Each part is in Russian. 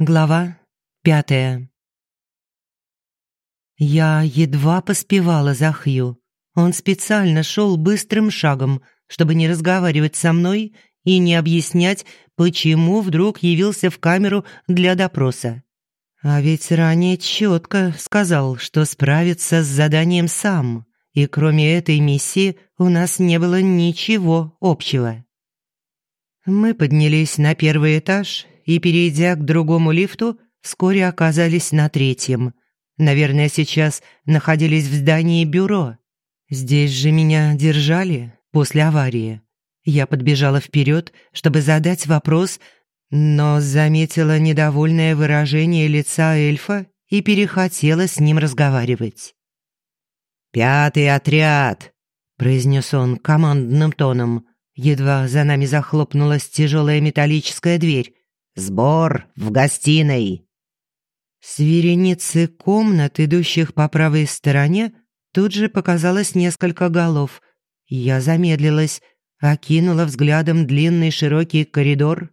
Глава пятая Я едва поспевала за Хью. Он специально шел быстрым шагом, чтобы не разговаривать со мной и не объяснять, почему вдруг явился в камеру для допроса. А ведь ранее четко сказал, что справится с заданием сам, и кроме этой миссии у нас не было ничего общего. Мы поднялись на первый этаж и, перейдя к другому лифту, вскоре оказались на третьем. Наверное, сейчас находились в здании бюро. Здесь же меня держали после аварии. Я подбежала вперед, чтобы задать вопрос, но заметила недовольное выражение лица эльфа и перехотела с ним разговаривать. «Пятый отряд!» – произнес он командным тоном. Едва за нами захлопнулась тяжелая металлическая дверь. Сбор в гостиной. С вереницы комнат, идущих по правой стороне, тут же показалось несколько голов. Я замедлилась, окинула взглядом длинный широкий коридор,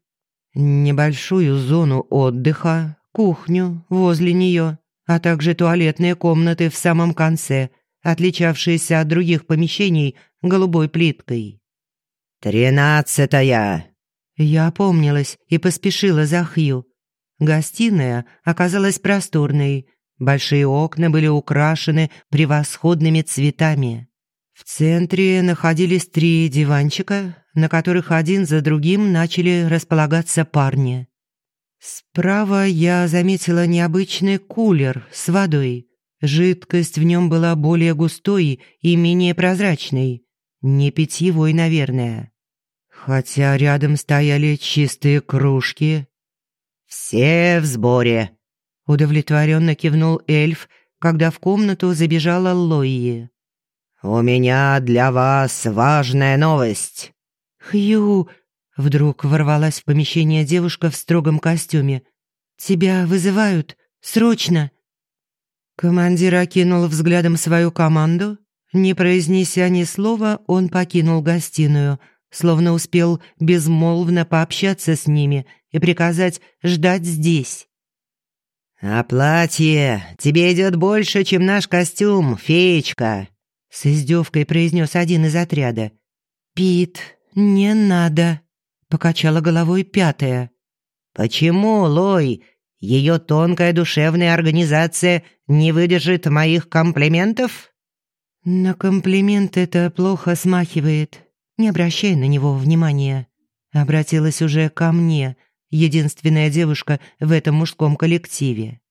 небольшую зону отдыха, кухню возле нее, а также туалетные комнаты в самом конце, отличавшиеся от других помещений голубой плиткой. «Тринадцатая!» Я опомнилась и поспешила за Хью. Гостиная оказалась просторной. Большие окна были украшены превосходными цветами. В центре находились три диванчика, на которых один за другим начали располагаться парни. Справа я заметила необычный кулер с водой. Жидкость в нем была более густой и менее прозрачной. Не питьевой, наверное хотя рядом стояли чистые кружки. «Все в сборе», — удовлетворенно кивнул эльф, когда в комнату забежала Лои. «У меня для вас важная новость». «Хью!» — вдруг ворвалась в помещение девушка в строгом костюме. «Тебя вызывают? Срочно!» Командир окинул взглядом свою команду. Не произнеся ни слова, он покинул гостиную — словно успел безмолвно пообщаться с ними и приказать ждать здесь. «А платье тебе идет больше, чем наш костюм, феечка», — с издевкой произнес один из отряда. «Пит, не надо», — покачала головой пятая. «Почему, Лой? Ее тонкая душевная организация не выдержит моих комплиментов?» «На комплимент это плохо смахивает. Не обращай на него внимания. Обратилась уже ко мне, единственная девушка в этом мужском коллективе.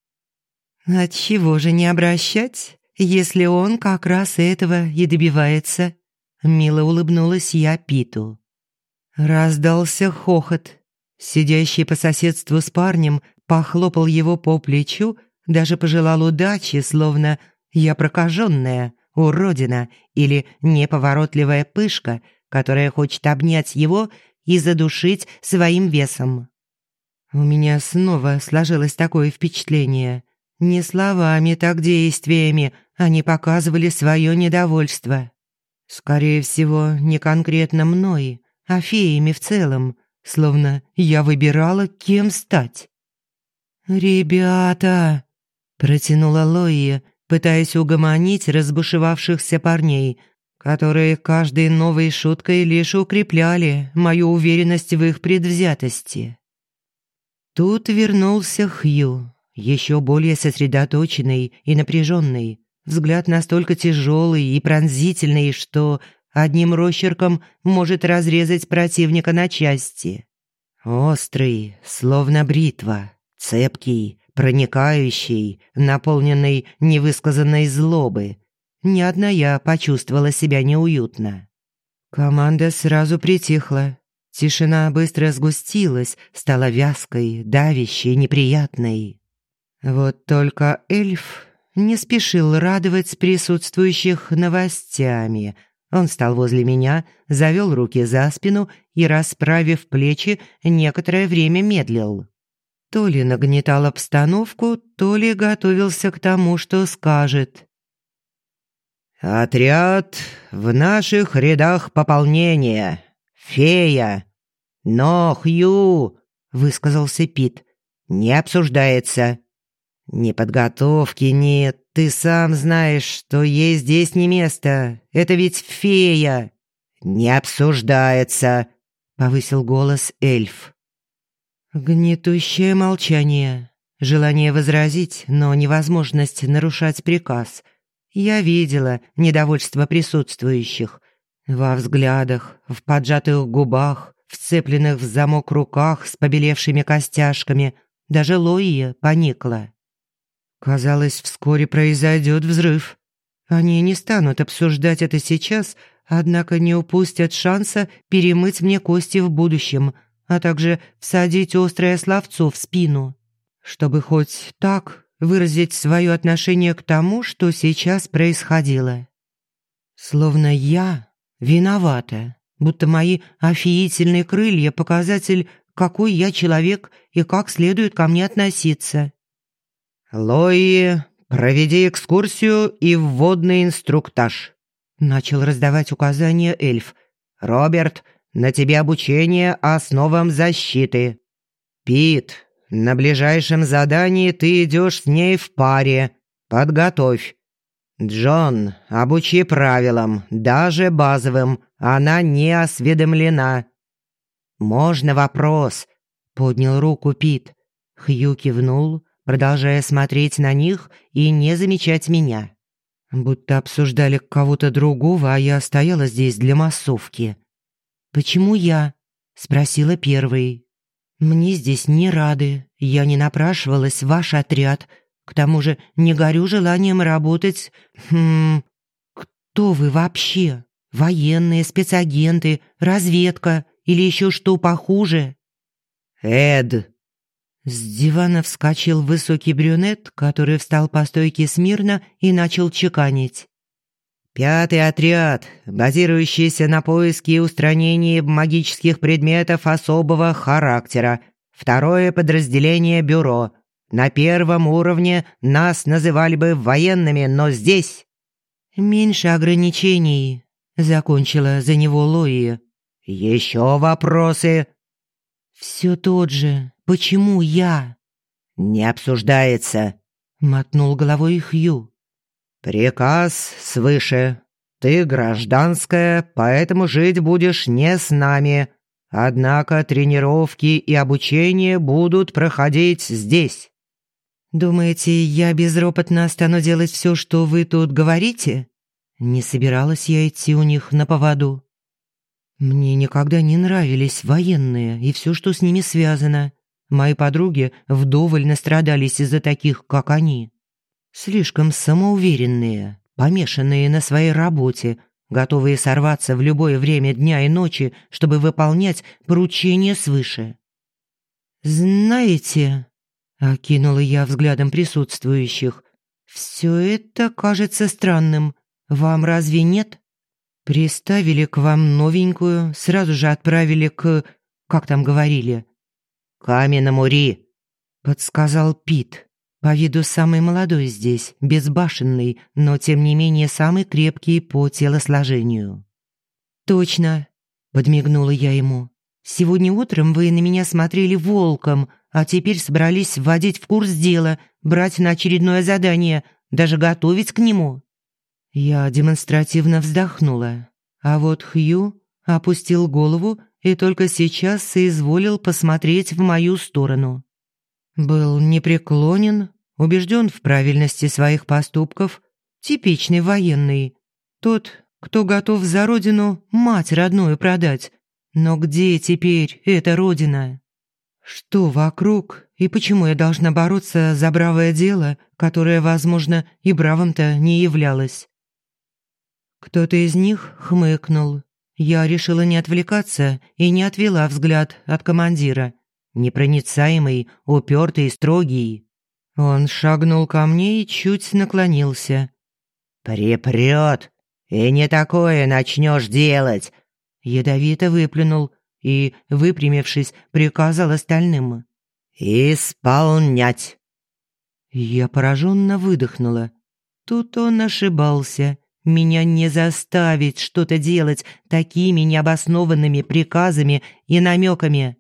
Отчего же не обращать, если он как раз этого и добивается? Мило улыбнулась я Питу. Раздался хохот. Сидящий по соседству с парнем похлопал его по плечу, даже пожелал удачи, словно я прокаженная, уродина или неповоротливая пышка, которая хочет обнять его и задушить своим весом. У меня снова сложилось такое впечатление. Не словами, так действиями они показывали свое недовольство. Скорее всего, не конкретно мной, а феями в целом, словно я выбирала, кем стать. «Ребята!» – протянула Лои, пытаясь угомонить разбушевавшихся парней – которые каждой новой шуткой лишь укрепляли мою уверенность в их предвзятости. Тут вернулся Хью, еще более сосредоточенный и напряженный, взгляд настолько тяжелый и пронзительный, что одним росчерком может разрезать противника на части. Острый, словно бритва, цепкий, проникающий, наполненный невысказанной злобы – ни одна я почувствовала себя неуютно. Команда сразу притихла. Тишина быстро сгустилась, стала вязкой, давящей, неприятной. Вот только эльф не спешил радовать присутствующих новостями. Он встал возле меня, завел руки за спину и, расправив плечи, некоторое время медлил. То ли нагнетал обстановку, то ли готовился к тому, что скажет. «Отряд в наших рядах пополнения. Фея. Но, Хью!» — высказался Пит. не обсуждается». «Неподготовки нет, ты сам знаешь, что ей здесь не место. Это ведь фея». «Не обсуждается», — повысил голос эльф. Гнетущее молчание, желание возразить, но невозможность нарушать приказ. Я видела недовольство присутствующих. Во взглядах, в поджатых губах, вцепленных в замок руках с побелевшими костяшками, даже Лоия поникла. Казалось, вскоре произойдет взрыв. Они не станут обсуждать это сейчас, однако не упустят шанса перемыть мне кости в будущем, а также всадить острое словцо в спину, чтобы хоть так выразить свое отношение к тому, что сейчас происходило. Словно я виновата, будто мои офиительные крылья – показатель, какой я человек и как следует ко мне относиться. «Лои, проведи экскурсию и вводный инструктаж», – начал раздавать указания эльф. «Роберт, на тебе обучение основам защиты. Пит, на ближайшем задании ты идешь с ней в паре. Подготовь. Джон, обучи правилам, даже базовым. Она не осведомлена». «Можно вопрос?» – поднял руку Пит. Хью кивнул, продолжая смотреть на них и не замечать меня. Будто обсуждали кого-то другого, а я стояла здесь для массовки. «Почему я?» – спросила первой. «Мне здесь не рады, я не напрашивалась в ваш отряд. К тому же не горю желанием работать... Хм... Кто вы вообще? Военные, спецагенты, разведка или еще что похуже?» «Эд», с дивана вскочил высокий брюнет, который встал по стойке смирно и начал чеканить. «Пятый отряд, базирующийся на поиске и устранении магических предметов особого характера. Второе подразделение бюро. На первом уровне нас называли бы военными, но здесь...» «Меньше ограничений», — закончила за него Лои. «Еще вопросы?» «Все тот же. Почему я?» «Не обсуждается», — мотнул головой Хью. «Приказ свыше. Ты гражданская, поэтому жить будешь не с нами. Однако тренировки и обучение будут проходить здесь». «Думаете, я безропотно стану делать все, что вы тут говорите?» Не собиралась я идти у них на поводу. Мне никогда не нравились военные и все, что с ними связано. Мои подруги вдоволь настрадались из-за таких, как они. Слишком самоуверенные, помешанные на своей работе, готовые сорваться в любое время дня и ночи, чтобы выполнять поручения свыше. «Знаете...» — окинула я взглядом присутствующих. «Все это кажется странным. Вам разве нет?» Приставили к вам новенькую, сразу же отправили к... Как там говорили? «Каменному Ри», — подсказал Пит. По виду самый молодой здесь, безбашенный, но тем не менее самый крепкий по телосложению. «Точно», — подмигнула я ему. «Сегодня утром вы на меня смотрели волком, а теперь собрались вводить в курс дела, брать на очередное задание, даже готовить к нему». Я демонстративно вздохнула, а вот Хью опустил голову и только сейчас соизволил посмотреть в мою сторону. Был непреклонен, убежден в правильности своих поступков, типичный военный. Тот, кто готов за родину мать родную продать. Но где теперь эта родина? Что вокруг и почему я должна бороться за бравое дело, которое, возможно, и бравым-то не являлось? Кто-то из них хмыкнул. Я решила не отвлекаться и не отвела взгляд от командира. Непроницаемый, упертый и строгий. Он шагнул ко мне и чуть наклонился. «Припрёт! И не такое начнешь делать!» Ядовито выплюнул и, выпрямившись, приказал остальным. «Исполнять!» Я пораженно выдохнула. Тут он ошибался. Меня не заставить что-то делать такими необоснованными приказами и намеками.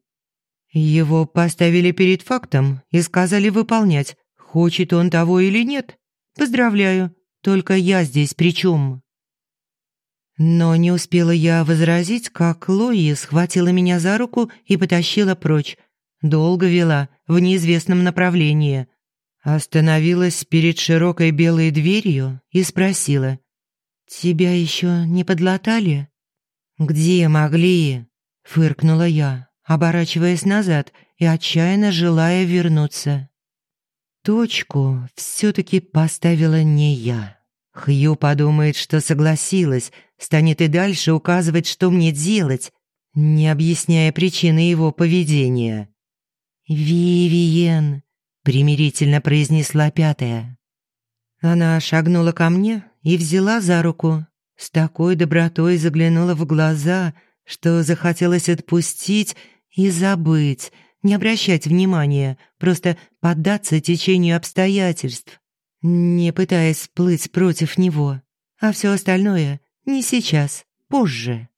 Его поставили перед фактом и сказали выполнять, хочет он того или нет. Поздравляю, только я здесь при чем? Но не успела я возразить, как Лои схватила меня за руку и потащила прочь. Долго вела, в неизвестном направлении. Остановилась перед широкой белой дверью и спросила. «Тебя еще не подлатали?» «Где могли?» — фыркнула я оборачиваясь назад и отчаянно желая вернуться. Точку все-таки поставила не я. Хью подумает, что согласилась, станет и дальше указывать, что мне делать, не объясняя причины его поведения. «Вивиен», — примирительно произнесла пятая. Она шагнула ко мне и взяла за руку. С такой добротой заглянула в глаза, что захотелось отпустить и забыть, не обращать внимания, просто поддаться течению обстоятельств, не пытаясь плыть против него. А все остальное не сейчас, позже.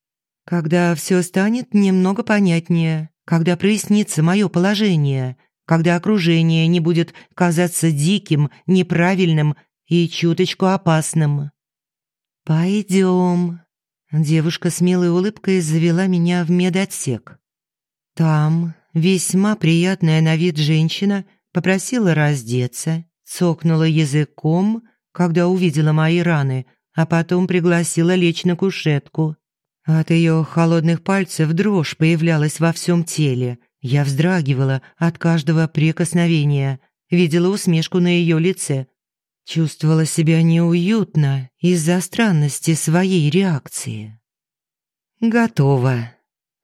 Когда все станет немного понятнее, когда прояснится мое положение, когда окружение не будет казаться диким, неправильным и чуточку опасным. «Пойдем». Девушка с милой улыбкой завела меня в медотсек. Там весьма приятная на вид женщина попросила раздеться, цокнула языком, когда увидела мои раны, а потом пригласила лечь на кушетку. От ее холодных пальцев дрожь появлялась во всем теле. Я вздрагивала от каждого прикосновения, видела усмешку на ее лице. Чувствовала себя неуютно из-за странности своей реакции. «Готово»,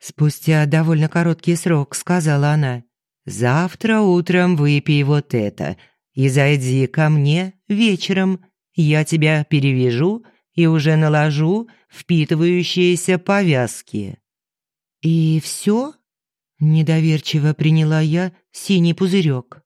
Спустя довольно короткий срок сказала она. «Завтра утром выпей вот это и зайди ко мне вечером. Я тебя перевяжу и уже наложу впитывающиеся повязки». «И все?» – недоверчиво приняла я синий пузырек.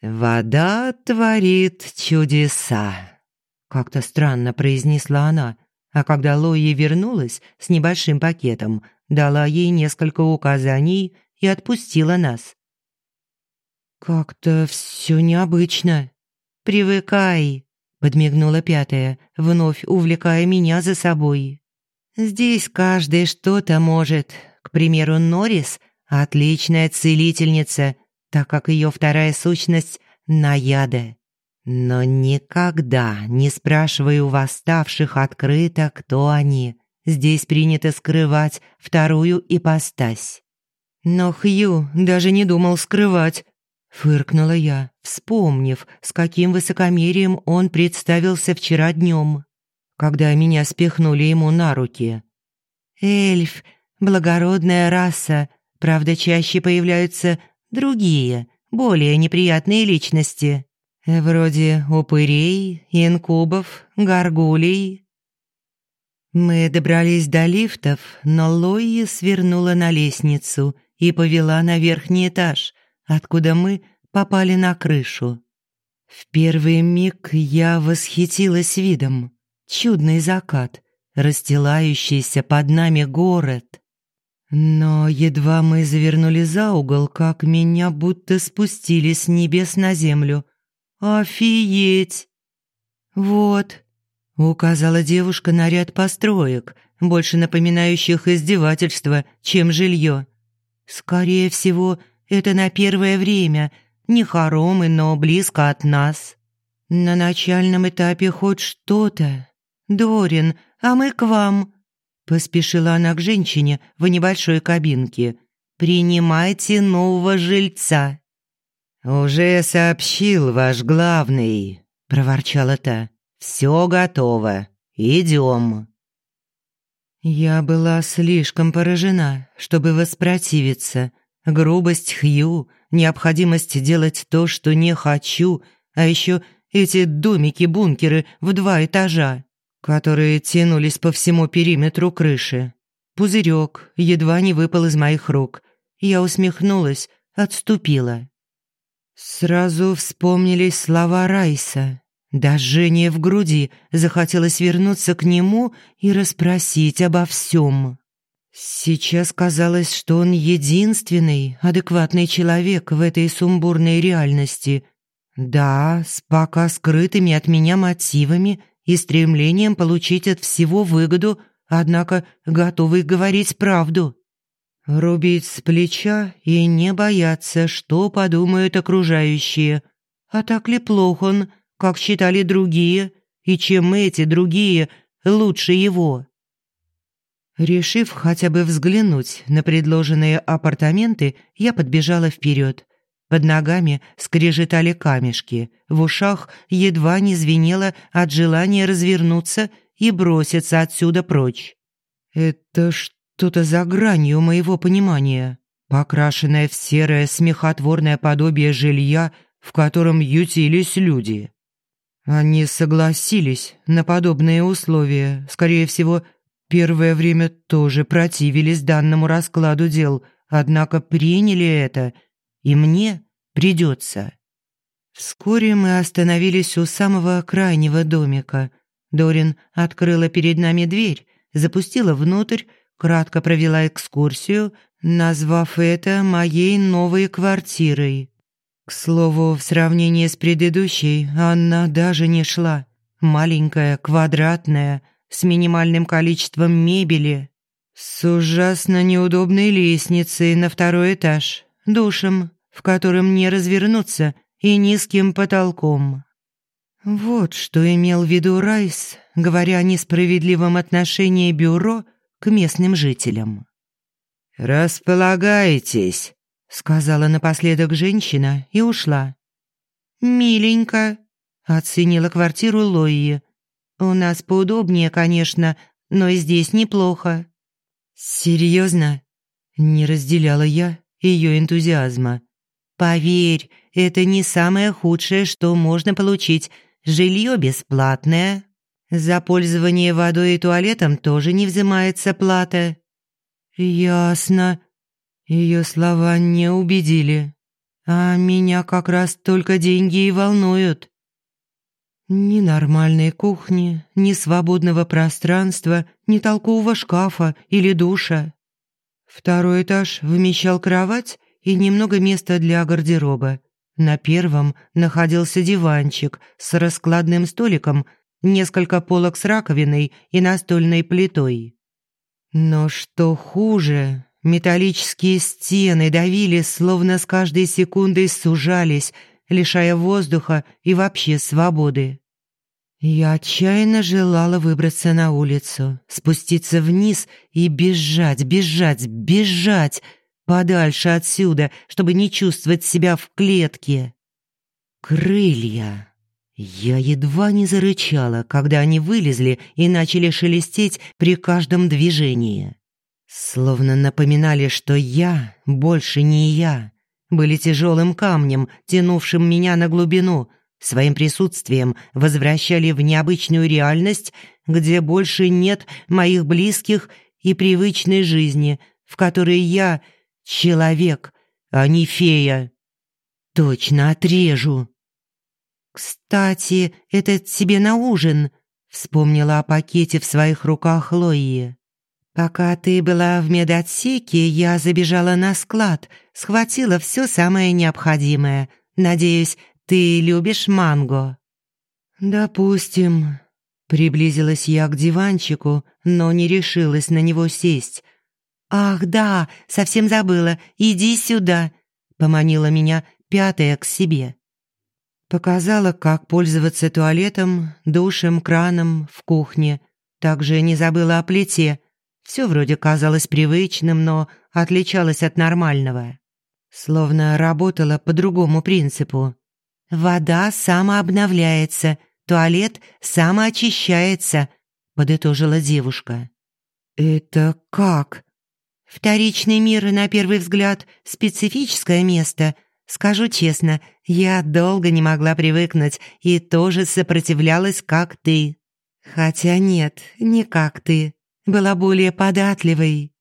«Вода творит чудеса», – как-то странно произнесла она, а когда Лои вернулась с небольшим пакетом – дала ей несколько указаний и отпустила нас. «Как-то все необычно. Привыкай», — подмигнула пятая, вновь увлекая меня за собой. «Здесь каждый что-то может. К примеру, Норрис — отличная целительница, так как ее вторая сущность — наяда. Но никогда не спрашивай у восставших открыто, кто они. Здесь принято скрывать вторую ипостась. Но Хью даже не думал скрывать. Фыркнула я, вспомнив, с каким высокомерием он представился вчера днем, когда меня спихнули ему на руки. «Эльф, благородная раса, правда, чаще появляются другие, более неприятные личности, вроде упырей, инкубов, горгулей, мы добрались до лифтов, но Лои свернула на лестницу и повела на верхний этаж, откуда мы попали на крышу. В первый миг я восхитилась видом. Чудный закат, расстилающийся под нами город. Но едва мы завернули за угол, как меня будто спустили с небес на землю. «Офигеть!» «Вот, указала девушка на ряд построек, больше напоминающих издевательство, чем жилье. Скорее всего, это на первое время, не хоромы, но близко от нас. На начальном этапе хоть что-то. Дорин, а мы к вам. Поспешила она к женщине в небольшой кабинке. Принимайте нового жильца. Уже сообщил ваш главный, проворчала та. Все готово. Идем. Я была слишком поражена, чтобы воспротивиться. Грубость Хью, необходимость делать то, что не хочу, а еще эти домики-бункеры в два этажа, которые тянулись по всему периметру крыши. Пузырек едва не выпал из моих рук. Я усмехнулась, отступила. Сразу вспомнились слова Райса. До жжения в груди захотелось вернуться к нему и расспросить обо всем. Сейчас казалось, что он единственный адекватный человек в этой сумбурной реальности. Да, с пока скрытыми от меня мотивами и стремлением получить от всего выгоду, однако готовый говорить правду. Рубить с плеча и не бояться, что подумают окружающие. А так ли плох он, как считали другие, и чем эти другие лучше его? Решив хотя бы взглянуть на предложенные апартаменты, я подбежала вперед. Под ногами скрежетали камешки, в ушах едва не звенело от желания развернуться и броситься отсюда прочь. «Это что-то за гранью моего понимания, покрашенное в серое смехотворное подобие жилья, в котором ютились люди». Они согласились на подобные условия, скорее всего, первое время тоже противились данному раскладу дел, однако приняли это – и мне придется. Вскоре мы остановились у самого крайнего домика. Дорин открыла перед нами дверь, запустила внутрь, кратко провела экскурсию, назвав это моей новой квартирой. К слову, в сравнении с предыдущей она даже не шла. Маленькая, квадратная, с минимальным количеством мебели, с ужасно неудобной лестницей на второй этаж, душем, в котором не развернуться, и низким потолком. Вот что имел в виду Райс, говоря о несправедливом отношении бюро к местным жителям. «Располагайтесь», — сказала напоследок женщина и ушла. «Миленько», — оценила квартиру Лои. «У нас поудобнее, конечно, но и здесь неплохо». «Серьезно?» — не разделяла я ее энтузиазма. «Поверь, это не самое худшее, что можно получить. Жилье бесплатное. За пользование водой и туалетом тоже не взимается плата». «Ясно». Ее слова не убедили. А меня как раз только деньги и волнуют. Ни нормальной кухни, ни свободного пространства, ни толкового шкафа или душа. Второй этаж вмещал кровать и немного места для гардероба. На первом находился диванчик с раскладным столиком, несколько полок с раковиной и настольной плитой. Но что хуже, металлические стены давили, словно с каждой секундой сужались, лишая воздуха и вообще свободы. Я отчаянно желала выбраться на улицу, спуститься вниз и бежать, бежать, бежать подальше отсюда, чтобы не чувствовать себя в клетке. Крылья. Я едва не зарычала, когда они вылезли и начали шелестеть при каждом движении. Словно напоминали, что я больше не я. Были тяжелым камнем, тянувшим меня на глубину — своим присутствием возвращали в необычную реальность, где больше нет моих близких и привычной жизни, в которой я человек, а не фея. Точно отрежу. «Кстати, это тебе на ужин», — вспомнила о пакете в своих руках Лои. «Пока ты была в медотсеке, я забежала на склад, схватила все самое необходимое. Надеюсь, ты любишь манго?» «Допустим». Приблизилась я к диванчику, но не решилась на него сесть. «Ах, да, совсем забыла. Иди сюда», — поманила меня пятая к себе. Показала, как пользоваться туалетом, душем, краном в кухне. Также не забыла о плите. Все вроде казалось привычным, но отличалось от нормального. Словно работала по другому принципу. «Вода самообновляется, туалет самоочищается», — подытожила девушка. «Это как?» «Вторичный мир, на первый взгляд, специфическое место. Скажу честно, я долго не могла привыкнуть и тоже сопротивлялась, как ты. Хотя нет, не как ты. Была более податливой».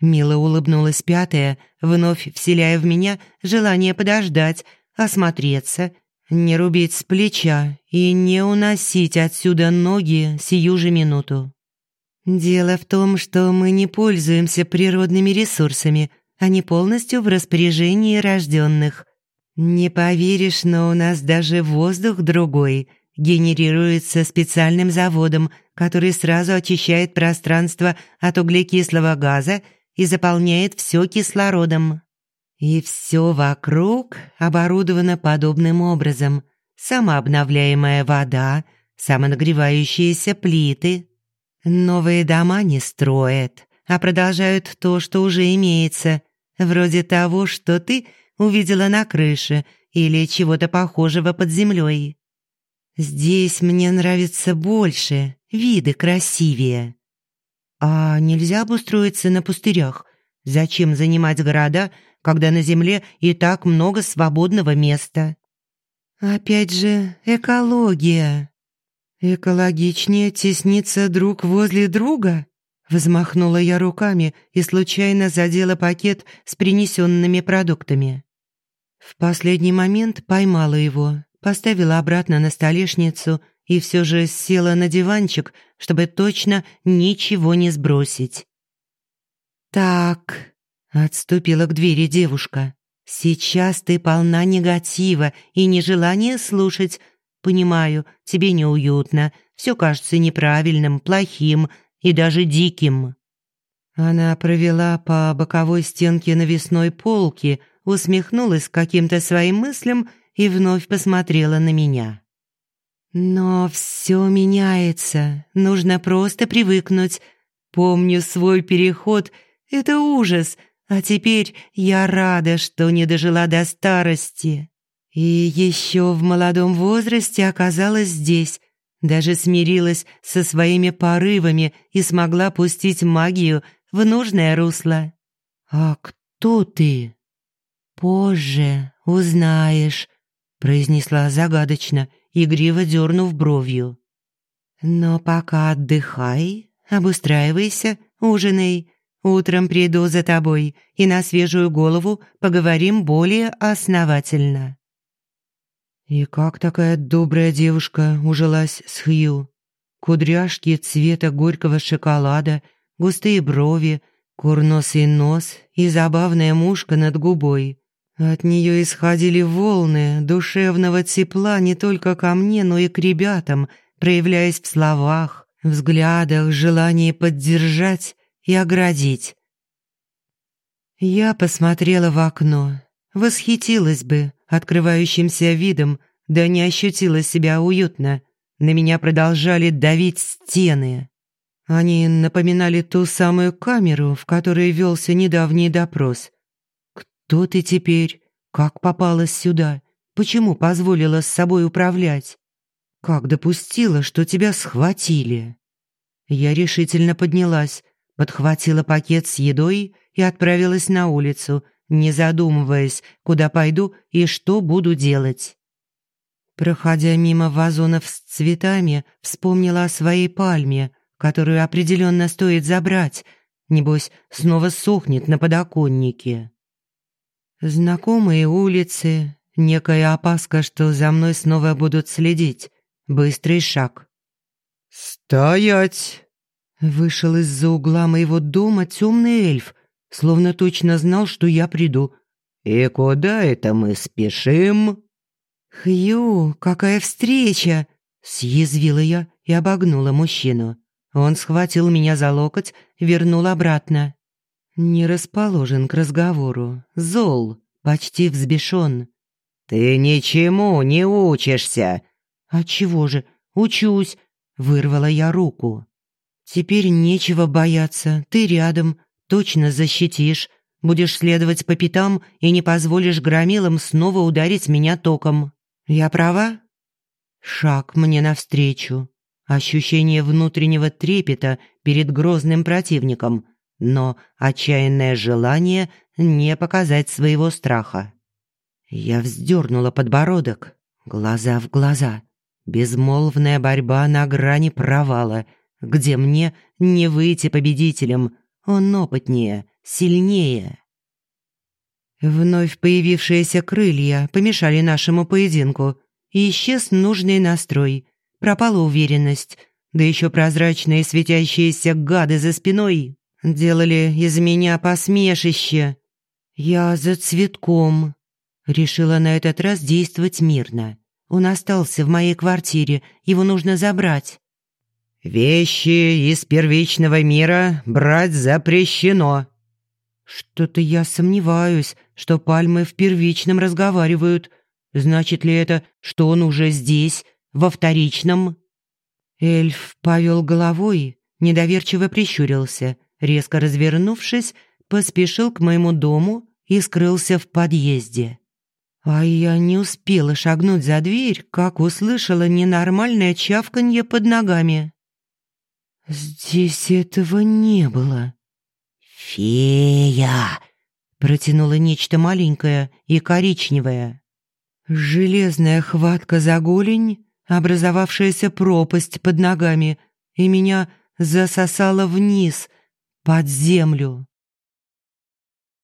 Мило улыбнулась пятая, вновь вселяя в меня желание подождать, осмотреться не рубить с плеча и не уносить отсюда ноги сию же минуту. «Дело в том, что мы не пользуемся природными ресурсами, они полностью в распоряжении рожденных. Не поверишь, но у нас даже воздух другой, генерируется специальным заводом, который сразу очищает пространство от углекислого газа и заполняет все кислородом. И все вокруг оборудовано подобным образом. Самообновляемая вода, самонагревающиеся плиты. Новые дома не строят, а продолжают то, что уже имеется, вроде того, что ты увидела на крыше или чего-то похожего под землей. Здесь мне нравится больше, виды красивее. А нельзя обустроиться на пустырях? Зачем занимать города, когда на земле и так много свободного места? Опять же, экология. Экологичнее тесниться друг возле друга? Взмахнула я руками и случайно задела пакет с принесенными продуктами. В последний момент поймала его, поставила обратно на столешницу и все же села на диванчик, чтобы точно ничего не сбросить. «Так», — отступила к двери девушка, «сейчас ты полна негатива и нежелания слушать. Понимаю, тебе неуютно, все кажется неправильным, плохим и даже диким». Она провела по боковой стенке навесной полки, усмехнулась каким-то своим мыслям и вновь посмотрела на меня. «Но все меняется, нужно просто привыкнуть. Помню свой переход, это ужас, а теперь я рада, что не дожила до старости. И еще в молодом возрасте оказалась здесь, даже смирилась со своими порывами и смогла пустить магию в нужное русло. «А кто ты?» «Позже узнаешь», — произнесла загадочно, игриво дернув бровью. «Но пока отдыхай, обустраивайся, ужинай. Утром приду за тобой и на свежую голову поговорим более основательно». И как такая добрая девушка ужилась с Хью? Кудряшки цвета горького шоколада, густые брови, курносый нос и забавная мушка над губой. От нее исходили волны душевного тепла не только ко мне, но и к ребятам, проявляясь в словах, взглядах, желании поддержать и оградить. Я посмотрела в окно, восхитилась бы открывающимся видом, да не ощутила себя уютно. На меня продолжали давить стены. Они напоминали ту самую камеру, в которой велся недавний допрос. Кто ты теперь? Как попалась сюда? Почему позволила с собой управлять? Как допустила, что тебя схватили? Я решительно поднялась, подхватила пакет с едой и отправилась на улицу, не задумываясь, куда пойду и что буду делать. Проходя мимо вазонов с цветами, вспомнила о своей пальме, которую определенно стоит забрать. Небось, снова сохнет на подоконнике. Знакомые улицы, некая опаска, что за мной снова будут следить. Быстрый шаг. «Стоять!» Вышел из-за угла моего дома темный эльф, словно точно знал, что я приду. «И куда это мы спешим?» «Хью, какая встреча!» Съязвила я и обогнула мужчину. Он схватил меня за локоть, вернул обратно. Не расположен к разговору, зол, почти взбешен. «Ты ничему не учишься!» «А чего же? Учусь!» — вырвала я руку. «Теперь нечего бояться, ты рядом, точно защитишь, будешь следовать по пятам и не позволишь громилам снова ударить меня током. Я права?» Шаг мне навстречу. Ощущение внутреннего трепета перед грозным противником — но отчаянное желание не показать своего страха. Я вздернула подбородок, глаза в глаза. Безмолвная борьба на грани провала, где мне не выйти победителем. Он опытнее, сильнее. Вновь появившиеся крылья помешали нашему поединку. Исчез нужный настрой. Пропала уверенность. да еще прозрачные светящиеся гады за спиной делали из меня посмешище. Я за цветком. Решила на этот раз действовать мирно. Он остался в моей квартире, его нужно забрать. «Вещи из первичного мира брать запрещено». «Что-то я сомневаюсь, что пальмы в первичном разговаривают. Значит ли это, что он уже здесь, во вторичном?» Эльф повел головой, недоверчиво прищурился, резко развернувшись, поспешил к моему дому и скрылся в подъезде. А я не успела шагнуть за дверь, как услышала ненормальное чавканье под ногами. «Здесь этого не было». «Фея!» — протянула нечто маленькое и коричневое. Железная хватка за голень образовавшаяся пропасть под ногами, и меня засосало вниз, под землю.